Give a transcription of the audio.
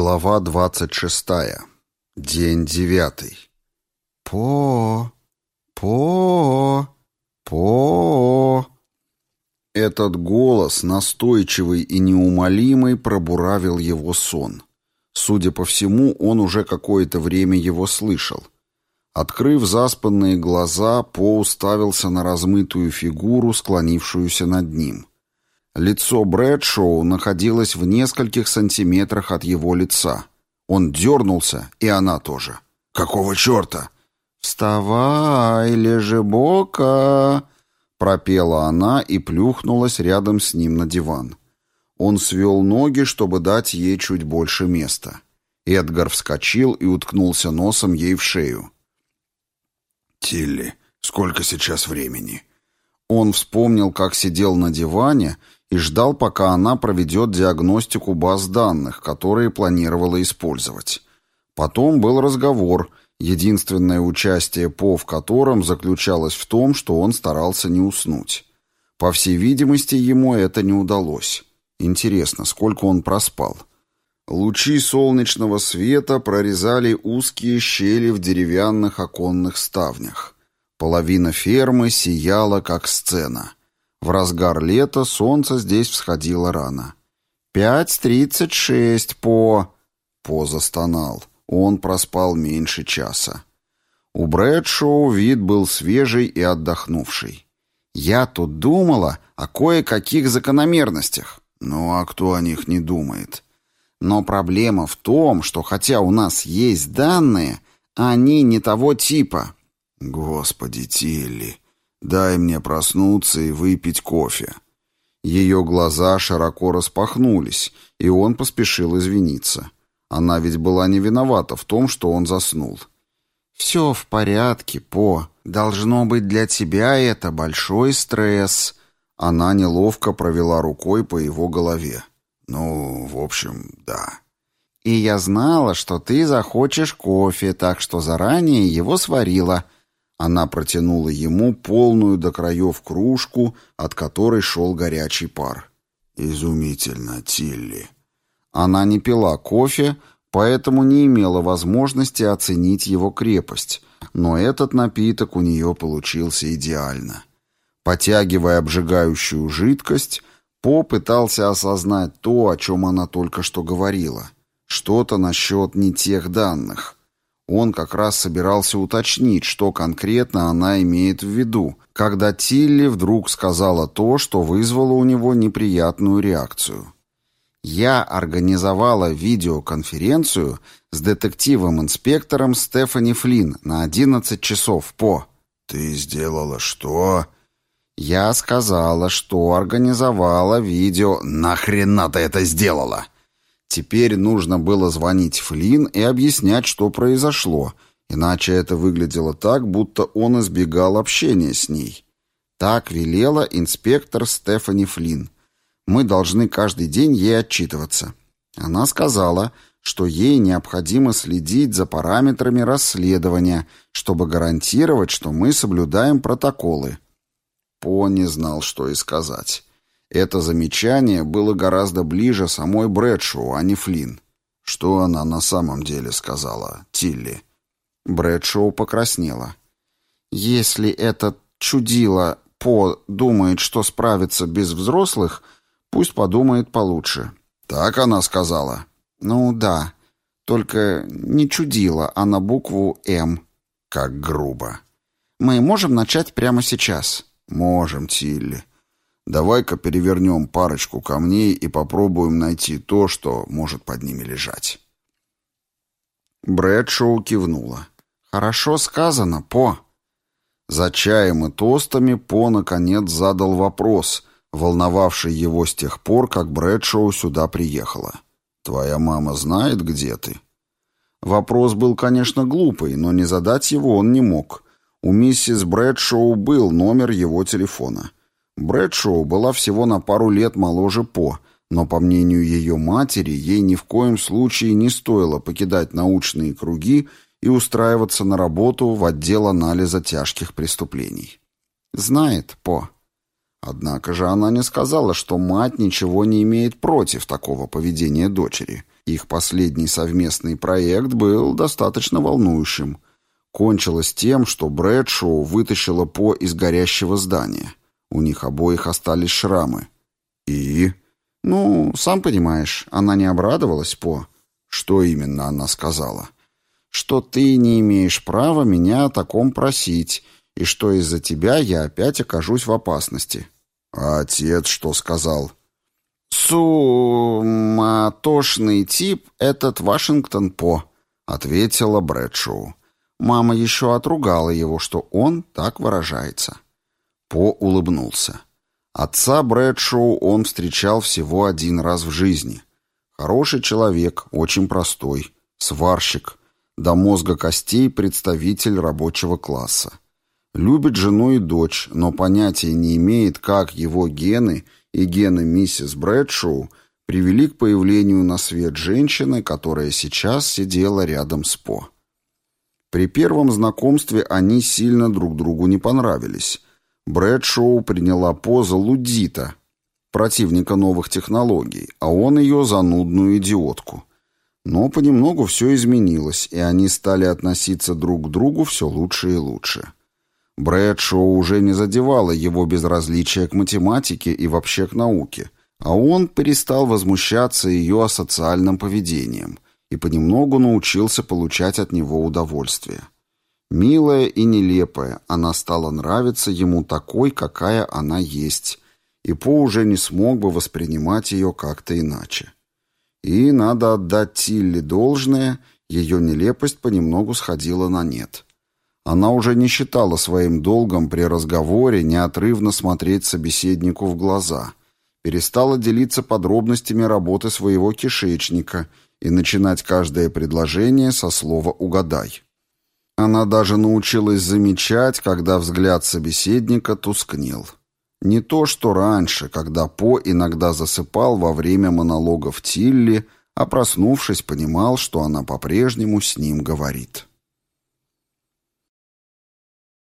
Глава двадцать шестая. День девятый. По, по, по. Этот голос, настойчивый и неумолимый, пробуравил его сон. Судя по всему, он уже какое-то время его слышал. Открыв заспанные глаза, По уставился на размытую фигуру, склонившуюся над ним. Лицо Брэдшоу находилось в нескольких сантиметрах от его лица. Он дернулся, и она тоже. «Какого черта?» «Вставай, лежебока!» Пропела она и плюхнулась рядом с ним на диван. Он свел ноги, чтобы дать ей чуть больше места. Эдгар вскочил и уткнулся носом ей в шею. «Тилли, сколько сейчас времени?» Он вспомнил, как сидел на диване и ждал, пока она проведет диагностику баз данных, которые планировала использовать. Потом был разговор, единственное участие По в котором заключалось в том, что он старался не уснуть. По всей видимости, ему это не удалось. Интересно, сколько он проспал? Лучи солнечного света прорезали узкие щели в деревянных оконных ставнях. Половина фермы сияла, как сцена — в разгар лета солнце здесь всходило рано. «Пять тридцать шесть по...» По застонал. Он проспал меньше часа. У Брэдшоу вид был свежий и отдохнувший. «Я тут думала о кое-каких закономерностях». «Ну, а кто о них не думает?» «Но проблема в том, что хотя у нас есть данные, они не того типа». «Господи, Тилли!» «Дай мне проснуться и выпить кофе». Ее глаза широко распахнулись, и он поспешил извиниться. Она ведь была не виновата в том, что он заснул. «Все в порядке, По. Должно быть для тебя это большой стресс». Она неловко провела рукой по его голове. «Ну, в общем, да». «И я знала, что ты захочешь кофе, так что заранее его сварила». Она протянула ему полную до краев кружку, от которой шел горячий пар. «Изумительно, Тилли!» Она не пила кофе, поэтому не имела возможности оценить его крепость, но этот напиток у нее получился идеально. Потягивая обжигающую жидкость, По пытался осознать то, о чем она только что говорила. Что-то насчет не тех данных. Он как раз собирался уточнить, что конкретно она имеет в виду, когда Тилли вдруг сказала то, что вызвало у него неприятную реакцию. «Я организовала видеоконференцию с детективом-инспектором Стефани Флинн на 11 часов по...» «Ты сделала что?» «Я сказала, что организовала видео...» «Нахрена ты это сделала?» Теперь нужно было звонить Флинн и объяснять, что произошло, иначе это выглядело так, будто он избегал общения с ней. Так велела инспектор Стефани Флинн. Мы должны каждый день ей отчитываться. Она сказала, что ей необходимо следить за параметрами расследования, чтобы гарантировать, что мы соблюдаем протоколы. По не знал, что и сказать. Это замечание было гораздо ближе самой Брэдшоу, а не Флинн. Что она на самом деле сказала, Тилли? Брэдшоу покраснела. «Если этот чудило По думает, что справится без взрослых, пусть подумает получше». «Так она сказала?» «Ну да, только не чудило, а на букву «М». «Как грубо». «Мы можем начать прямо сейчас?» «Можем, Тилли. Давай-ка перевернем парочку камней и попробуем найти то, что может под ними лежать. Брэдшоу кивнула. «Хорошо сказано, По». За чаем и тостами По, наконец, задал вопрос, волновавший его с тех пор, как Брэдшоу сюда приехала. «Твоя мама знает, где ты?» Вопрос был, конечно, глупый, но не задать его он не мог. У миссис Брэдшоу был номер его телефона. Брэдшоу была всего на пару лет моложе По, но, по мнению ее матери, ей ни в коем случае не стоило покидать научные круги и устраиваться на работу в отдел анализа тяжких преступлений. Знает По. Однако же она не сказала, что мать ничего не имеет против такого поведения дочери. Их последний совместный проект был достаточно волнующим. Кончилось тем, что Брэдшоу вытащила По из горящего здания. У них обоих остались шрамы. И... Ну, сам понимаешь, она не обрадовалась, По. Что именно она сказала? Что ты не имеешь права меня о таком просить, и что из-за тебя я опять окажусь в опасности. А отец что сказал? «Суматошный тип этот Вашингтон По», — ответила Брэдшоу. Мама еще отругала его, что он так выражается. По улыбнулся. Отца Брэдшоу он встречал всего один раз в жизни. Хороший человек, очень простой, сварщик, до мозга костей представитель рабочего класса. Любит жену и дочь, но понятия не имеет, как его гены и гены миссис Брэдшоу привели к появлению на свет женщины, которая сейчас сидела рядом с По. При первом знакомстве они сильно друг другу не понравились. Брэдшоу приняла позу лудита, противника новых технологий, а он ее занудную идиотку. Но понемногу все изменилось, и они стали относиться друг к другу все лучше и лучше. Брэдшоу уже не задевало его безразличие к математике и вообще к науке, а он перестал возмущаться ее асоциальным поведением – и понемногу научился получать от него удовольствие. Милая и нелепая, она стала нравиться ему такой, какая она есть, и По уже не смог бы воспринимать ее как-то иначе. И надо отдать Тилли должное, ее нелепость понемногу сходила на нет. Она уже не считала своим долгом при разговоре неотрывно смотреть собеседнику в глаза, перестала делиться подробностями работы своего кишечника – и начинать каждое предложение со слова «угадай». Она даже научилась замечать, когда взгляд собеседника тускнел. Не то, что раньше, когда По иногда засыпал во время монологов Тилли, а проснувшись, понимал, что она по-прежнему с ним говорит.